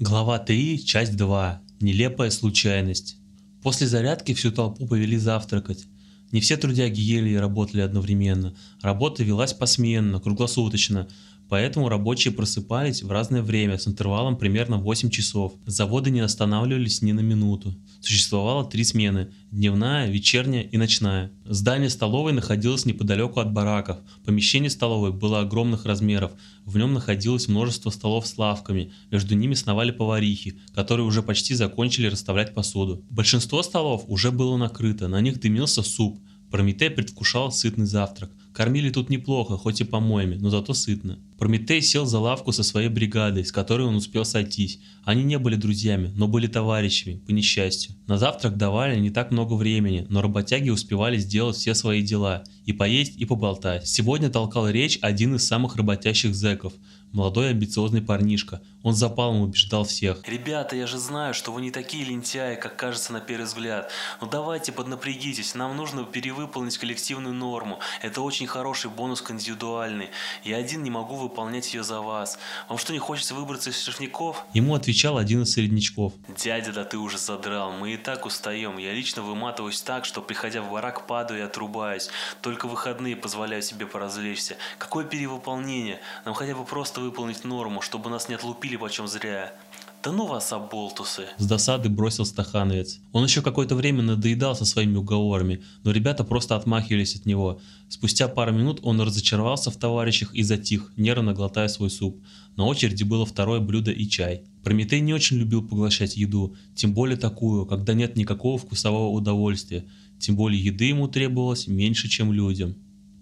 Глава 3, часть 2. Нелепая случайность. После зарядки всю толпу повели завтракать. Не все трудяги ели и работали одновременно. Работа велась посменно, круглосуточно, Поэтому рабочие просыпались в разное время с интервалом примерно 8 часов. Заводы не останавливались ни на минуту. Существовало три смены – дневная, вечерняя и ночная. Здание столовой находилось неподалеку от бараков. Помещение столовой было огромных размеров. В нем находилось множество столов с лавками. Между ними сновали поварихи, которые уже почти закончили расставлять посуду. Большинство столов уже было накрыто, на них дымился суп. Прометей предвкушал сытный завтрак. Кормили тут неплохо, хоть и по-моему, но зато сытно. Прометей сел за лавку со своей бригадой, с которой он успел сойтись. Они не были друзьями, но были товарищами, по несчастью. На завтрак давали не так много времени, но работяги успевали сделать все свои дела. И поесть, и поболтать. Сегодня толкал речь один из самых работящих зэков – Молодой амбициозный парнишка. Он запалом убеждал всех. «Ребята, я же знаю, что вы не такие лентяи, как кажется на первый взгляд. Но ну давайте поднапрягитесь, нам нужно перевыполнить коллективную норму. Это очень хороший бонус к индивидуальный. Я один не могу выполнять ее за вас. Вам что, не хочется выбраться из шефников?» Ему отвечал один из среднячков. «Дядя, да ты уже задрал. Мы и так устаем. Я лично выматываюсь так, что приходя в барак падаю и отрубаюсь. Только выходные позволяю себе поразвлечься. Какое перевыполнение? Нам хотя бы просто просто выполнить норму, чтобы нас не отлупили почем зря. Да ну вас, оболтусы. С досады бросил стахановец. Он еще какое-то время надоедал со своими уговорами, но ребята просто отмахивались от него. Спустя пару минут он разочаровался в товарищах и затих, нервно глотая свой суп. На очереди было второе блюдо и чай. Прометей не очень любил поглощать еду, тем более такую, когда нет никакого вкусового удовольствия. Тем более еды ему требовалось меньше, чем людям.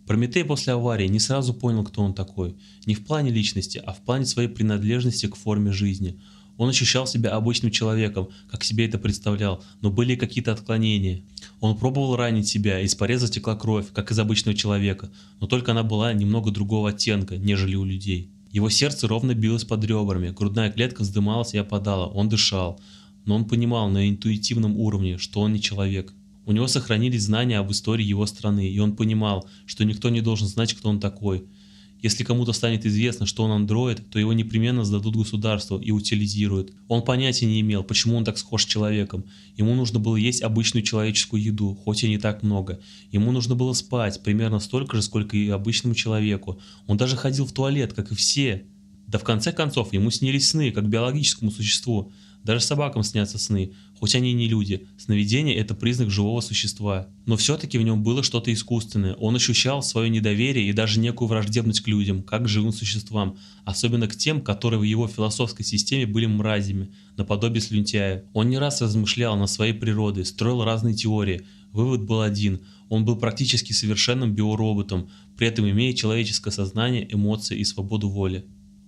Прометей после аварии не сразу понял, кто он такой. Не в плане личности, а в плане своей принадлежности к форме жизни. Он ощущал себя обычным человеком, как себе это представлял, но были какие-то отклонения. Он пробовал ранить себя, из пореза текла кровь, как из обычного человека, но только она была немного другого оттенка, нежели у людей. Его сердце ровно билось под ребрами, грудная клетка вздымалась и опадала, он дышал, но он понимал на интуитивном уровне, что он не человек. У него сохранились знания об истории его страны, и он понимал, что никто не должен знать, кто он такой. Если кому-то станет известно, что он андроид, то его непременно сдадут государству и утилизируют. Он понятия не имел, почему он так схож с человеком. Ему нужно было есть обычную человеческую еду, хоть и не так много. Ему нужно было спать примерно столько же, сколько и обычному человеку. Он даже ходил в туалет, как и все. Да в конце концов, ему снились сны, как биологическому существу. Даже собакам снятся сны, хоть они не люди. Сновидение – это признак живого существа. Но все-таки в нем было что-то искусственное. Он ощущал свое недоверие и даже некую враждебность к людям, как к живым существам. Особенно к тем, которые в его философской системе были мразями, наподобие слюнтяя. Он не раз размышлял над своей природой, строил разные теории. Вывод был один – он был практически совершенным биороботом, при этом имея человеческое сознание, эмоции и свободу воли.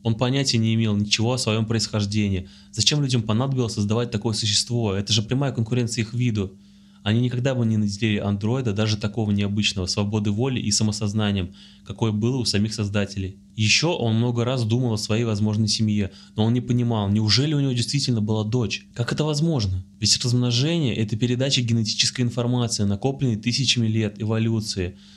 Он понятия не имел ничего о своем происхождении. Зачем людям понадобилось создавать такое существо? Это же прямая конкуренция их виду. Они никогда бы не наделили андроида даже такого необычного, свободы воли и самосознанием, какое было у самих создателей. Еще он много раз думал о своей возможной семье, но он не понимал, неужели у него действительно была дочь? Как это возможно? Ведь размножение – это передача генетической информации, накопленной тысячами лет эволюции –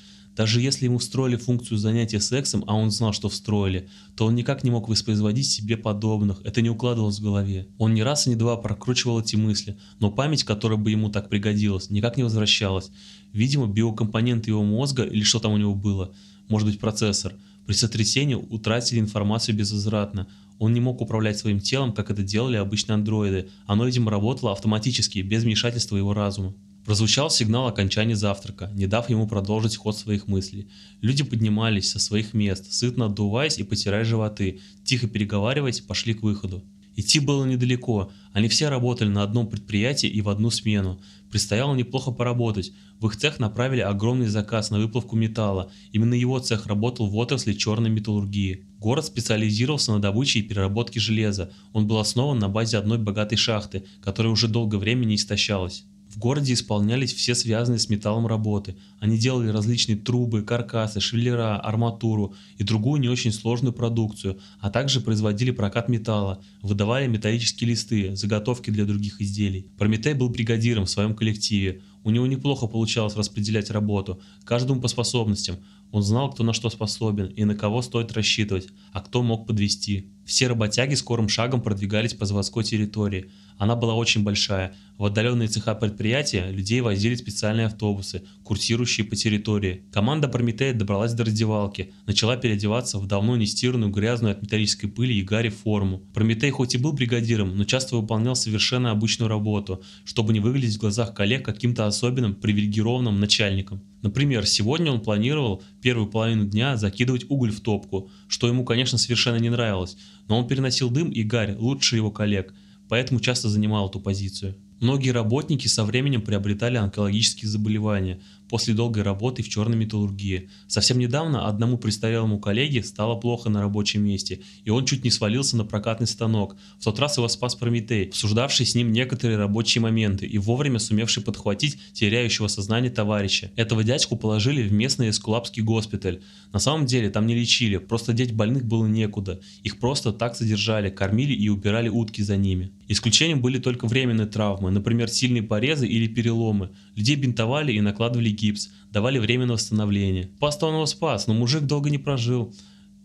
даже если ему встроили функцию занятия сексом, а он знал, что встроили, то он никак не мог воспроизводить себе подобных, это не укладывалось в голове. Он не раз и не два прокручивал эти мысли, но память, которая бы ему так пригодилась, никак не возвращалась. Видимо, биокомпоненты его мозга, или что там у него было, может быть процессор, при сотрясении утратили информацию безвозвратно. Он не мог управлять своим телом, как это делали обычные андроиды. Оно, видимо, работало автоматически, без вмешательства его разума. Прозвучал сигнал окончания завтрака, не дав ему продолжить ход своих мыслей. Люди поднимались со своих мест, сытно отдуваясь и потирая животы, тихо переговариваясь, пошли к выходу. Идти было недалеко, они все работали на одном предприятии и в одну смену. Предстояло неплохо поработать. В их цех направили огромный заказ на выплавку металла. Именно его цех работал в отрасли черной металлургии. Город специализировался на добыче и переработке железа. Он был основан на базе одной богатой шахты, которая уже долгое время не истощалась. В городе исполнялись все связанные с металлом работы. Они делали различные трубы, каркасы, швеллера, арматуру и другую не очень сложную продукцию, а также производили прокат металла, выдавали металлические листы, заготовки для других изделий. Прометей был бригадиром в своем коллективе. У него неплохо получалось распределять работу, каждому по способностям. Он знал, кто на что способен и на кого стоит рассчитывать, а кто мог подвести. Все работяги скорым шагом продвигались по заводской территории. Она была очень большая. В отдаленные цеха предприятия людей возили специальные автобусы, курсирующие по территории. Команда Прометея добралась до раздевалки, начала переодеваться в давно нестиранную грязную от металлической пыли и гари форму. Прометей хоть и был бригадиром, но часто выполнял совершенно обычную работу, чтобы не выглядеть в глазах коллег каким-то особенным привилегированным начальником. Например, сегодня он планировал первую половину дня закидывать уголь в топку, что ему, конечно, совершенно не нравилось, но он переносил дым и гарь лучше его коллег – поэтому часто занимал эту позицию. Многие работники со временем приобретали онкологические заболевания после долгой работы в черной металлургии. Совсем недавно одному престарелому коллеге стало плохо на рабочем месте, и он чуть не свалился на прокатный станок. В тот раз его спас Прометей, обсуждавший с ним некоторые рабочие моменты и вовремя сумевший подхватить теряющего сознание товарища. Этого дядьку положили в местный эскулапский госпиталь. На самом деле там не лечили, просто деть больных было некуда. Их просто так содержали, кормили и убирали утки за ними. Исключением были только временные травмы, например, сильные порезы или переломы. Людей бинтовали и накладывали гипс, давали временное восстановление. Паста он его спас, но мужик долго не прожил.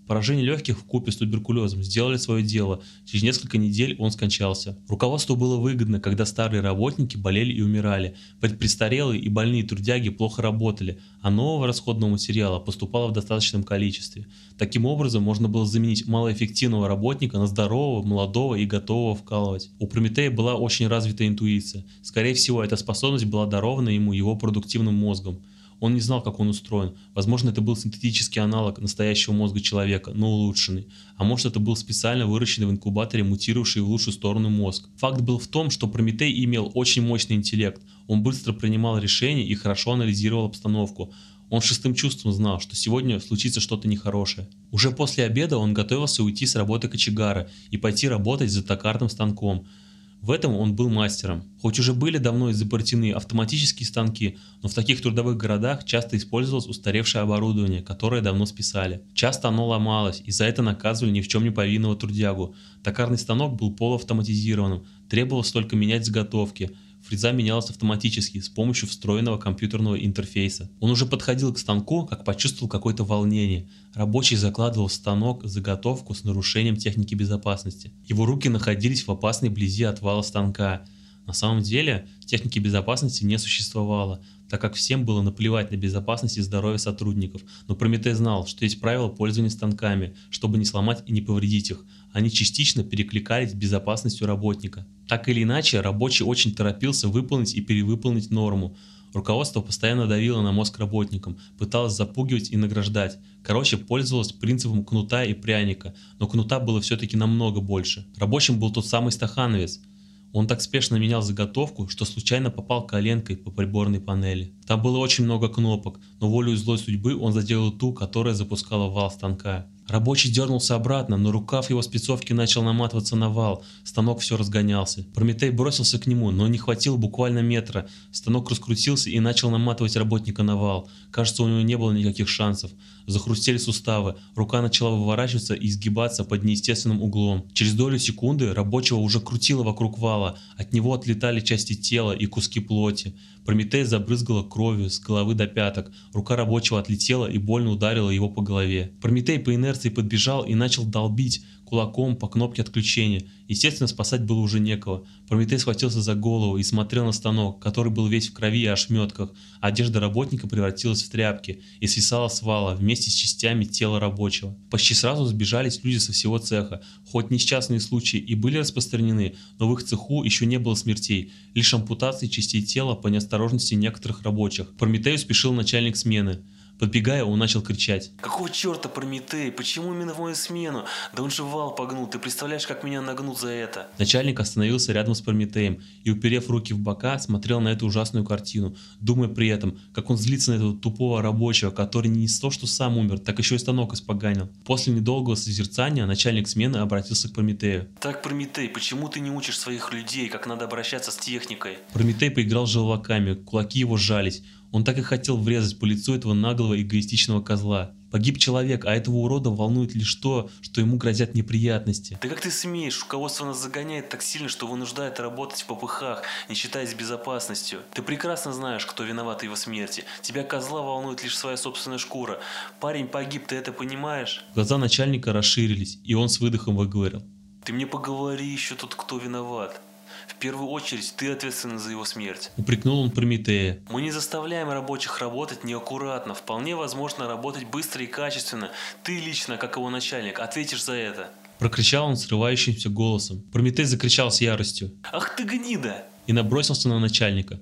Поражение легких в купе с туберкулезом сделали свое дело. Через несколько недель он скончался. Руководству было выгодно, когда старые работники болели и умирали. Престарелые и больные трудяги плохо работали, а нового расходного материала поступало в достаточном количестве. Таким образом, можно было заменить малоэффективного работника на здорового, молодого и готового вкалывать. У Прометея была очень развитая интуиция. Скорее всего, эта способность была дарована ему его продуктивным мозгом. Он не знал, как он устроен. Возможно, это был синтетический аналог настоящего мозга человека, но улучшенный. А может, это был специально выращенный в инкубаторе, мутировавший в лучшую сторону мозг. Факт был в том, что Прометей имел очень мощный интеллект. Он быстро принимал решения и хорошо анализировал обстановку. Он шестым чувством знал, что сегодня случится что-то нехорошее. Уже после обеда он готовился уйти с работы кочегара и пойти работать за токарным станком – в этом он был мастером. Хоть уже были давно изобретены автоматические станки, но в таких трудовых городах часто использовалось устаревшее оборудование, которое давно списали. Часто оно ломалось, и за это наказывали ни в чем не повинного трудягу. Токарный станок был полуавтоматизированным, требовалось только менять заготовки – Фреза менялась автоматически с помощью встроенного компьютерного интерфейса. Он уже подходил к станку, как почувствовал какое-то волнение. Рабочий закладывал в станок заготовку с нарушением техники безопасности. Его руки находились в опасной близи от вала станка. На самом деле техники безопасности не существовало, так как всем было наплевать на безопасность и здоровье сотрудников. Но Прометей знал, что есть правила пользования станками, чтобы не сломать и не повредить их. Они частично перекликались с безопасностью работника. Так или иначе, рабочий очень торопился выполнить и перевыполнить норму. Руководство постоянно давило на мозг работникам, пыталось запугивать и награждать. Короче, пользовалось принципом кнута и пряника, но кнута было все-таки намного больше. Рабочим был тот самый стахановец – он так спешно менял заготовку, что случайно попал коленкой по приборной панели. Там было очень много кнопок, но волю злой судьбы он заделал ту, которая запускала вал станка. Рабочий дернулся обратно, но рукав его спецовки начал наматываться на вал. Станок все разгонялся. Прометей бросился к нему, но не хватило буквально метра. Станок раскрутился и начал наматывать работника на вал. Кажется, у него не было никаких шансов. Захрустели суставы, рука начала выворачиваться и изгибаться под неестественным углом. Через долю секунды рабочего уже крутило вокруг вала. От него отлетали части тела и куски плоти. Прометей забрызгала кровью с головы до пяток. Рука рабочего отлетела и больно ударила его по голове. Прометей по инерции подбежал и начал долбить кулаком по кнопке отключения. Естественно, спасать было уже некого. Прометей схватился за голову и смотрел на станок, который был весь в крови и ошметках. Одежда работника превратилась в тряпки и свисала с вала вместе с частями тела рабочего. Почти сразу сбежались люди со всего цеха. Хоть несчастные случаи и были распространены, но в их цеху еще не было смертей, лишь ампутации частей тела по неосторожности некоторых рабочих. Прометею спешил начальник смены. Подбегая, он начал кричать. «Какого черта, Прометей? Почему именно в мою смену? Да он же вал погнул. Ты представляешь, как меня нагнут за это?» Начальник остановился рядом с Прометеем и, уперев руки в бока, смотрел на эту ужасную картину, думая при этом, как он злится на этого тупого рабочего, который не то что сам умер, так еще и станок испоганил. После недолгого созерцания начальник смены обратился к Прометею. «Так, Прометей, почему ты не учишь своих людей, как надо обращаться с техникой?» Прометей поиграл желваками, кулаки его сжались. Он так и хотел врезать по лицу этого наглого эгоистичного козла. Погиб человек, а этого урода волнует лишь то, что ему грозят неприятности. Да как ты смеешь? Руководство нас загоняет так сильно, что вынуждает работать в попыхах, не считаясь безопасностью. Ты прекрасно знаешь, кто виноват в его смерти. Тебя, козла, волнует лишь своя собственная шкура. Парень погиб, ты это понимаешь? Глаза начальника расширились, и он с выдохом выговорил. Ты мне поговори еще тут, кто виноват. В первую очередь ты ответственен за его смерть. Упрекнул он Прометея. Мы не заставляем рабочих работать неаккуратно. Вполне возможно работать быстро и качественно. Ты лично, как его начальник, ответишь за это. Прокричал он срывающимся голосом. Прометей закричал с яростью. Ах ты гнида! И набросился на начальника.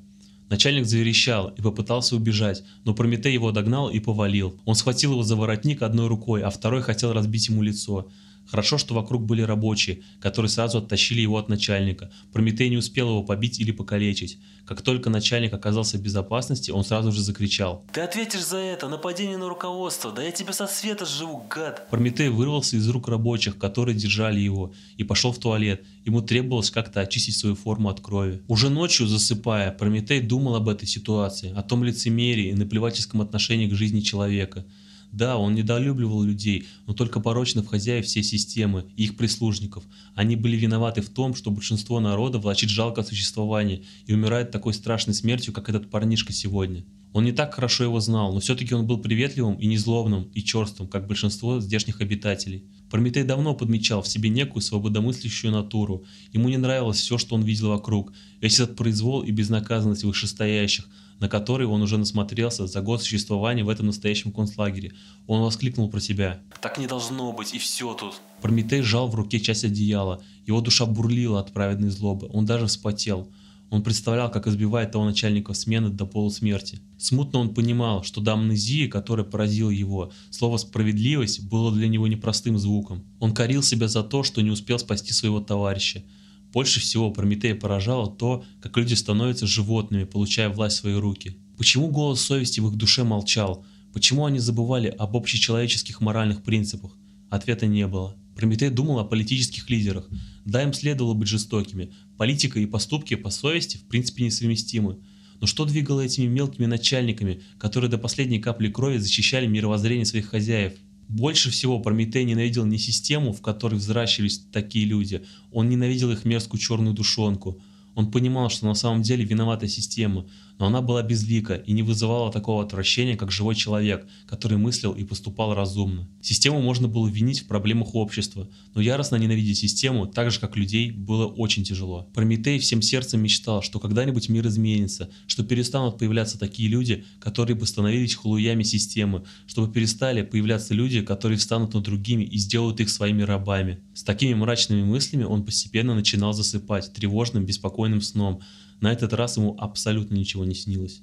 Начальник заверещал и попытался убежать, но Прометей его догнал и повалил. Он схватил его за воротник одной рукой, а второй хотел разбить ему лицо. Хорошо, что вокруг были рабочие, которые сразу оттащили его от начальника. Прометей не успел его побить или покалечить. Как только начальник оказался в безопасности, он сразу же закричал. Ты ответишь за это, нападение на руководство, да я тебя со света сживу, гад. Прометей вырвался из рук рабочих, которые держали его, и пошел в туалет. Ему требовалось как-то очистить свою форму от крови. Уже ночью, засыпая, Прометей думал об этой ситуации, о том лицемерии и наплевательском отношении к жизни человека. Да, он недолюбливал людей, но только порочных хозяев всей системы и их прислужников. Они были виноваты в том, что большинство народа влачит жалкое существование и умирает такой страшной смертью, как этот парнишка сегодня. Он не так хорошо его знал, но все-таки он был приветливым и незлобным и черствым, как большинство здешних обитателей. Прометей давно подмечал в себе некую свободомыслящую натуру. Ему не нравилось все, что он видел вокруг. Весь этот произвол и безнаказанность вышестоящих – на который он уже насмотрелся за год существования в этом настоящем концлагере. Он воскликнул про себя. «Так не должно быть, и все тут!» Прометей сжал в руке часть одеяла. Его душа бурлила от праведной злобы. Он даже вспотел. Он представлял, как избивает того начальника смены до полусмерти. Смутно он понимал, что до амнезии, которая поразила его, слово «справедливость» было для него непростым звуком. Он корил себя за то, что не успел спасти своего товарища. Больше всего Прометея поражало то, как люди становятся животными, получая власть в свои руки. Почему голос совести в их душе молчал? Почему они забывали об общечеловеческих моральных принципах? Ответа не было. Прометей думал о политических лидерах. Да, им следовало быть жестокими. Политика и поступки по совести в принципе несовместимы. Но что двигало этими мелкими начальниками, которые до последней капли крови защищали мировоззрение своих хозяев? Больше всего Прометей ненавидел не систему, в которой взращивались такие люди, он ненавидел их мерзкую черную душонку. Он понимал, что на самом деле виновата система, но она была безлика и не вызывала такого отвращения, как живой человек, который мыслил и поступал разумно. Систему можно было винить в проблемах общества, но яростно ненавидеть систему, так же как людей, было очень тяжело. Прометей всем сердцем мечтал, что когда-нибудь мир изменится, что перестанут появляться такие люди, которые бы становились халуями системы, чтобы перестали появляться люди, которые встанут над другими и сделают их своими рабами. С такими мрачными мыслями он постепенно начинал засыпать тревожным, беспокойным сном, на этот раз ему абсолютно ничего не снилось.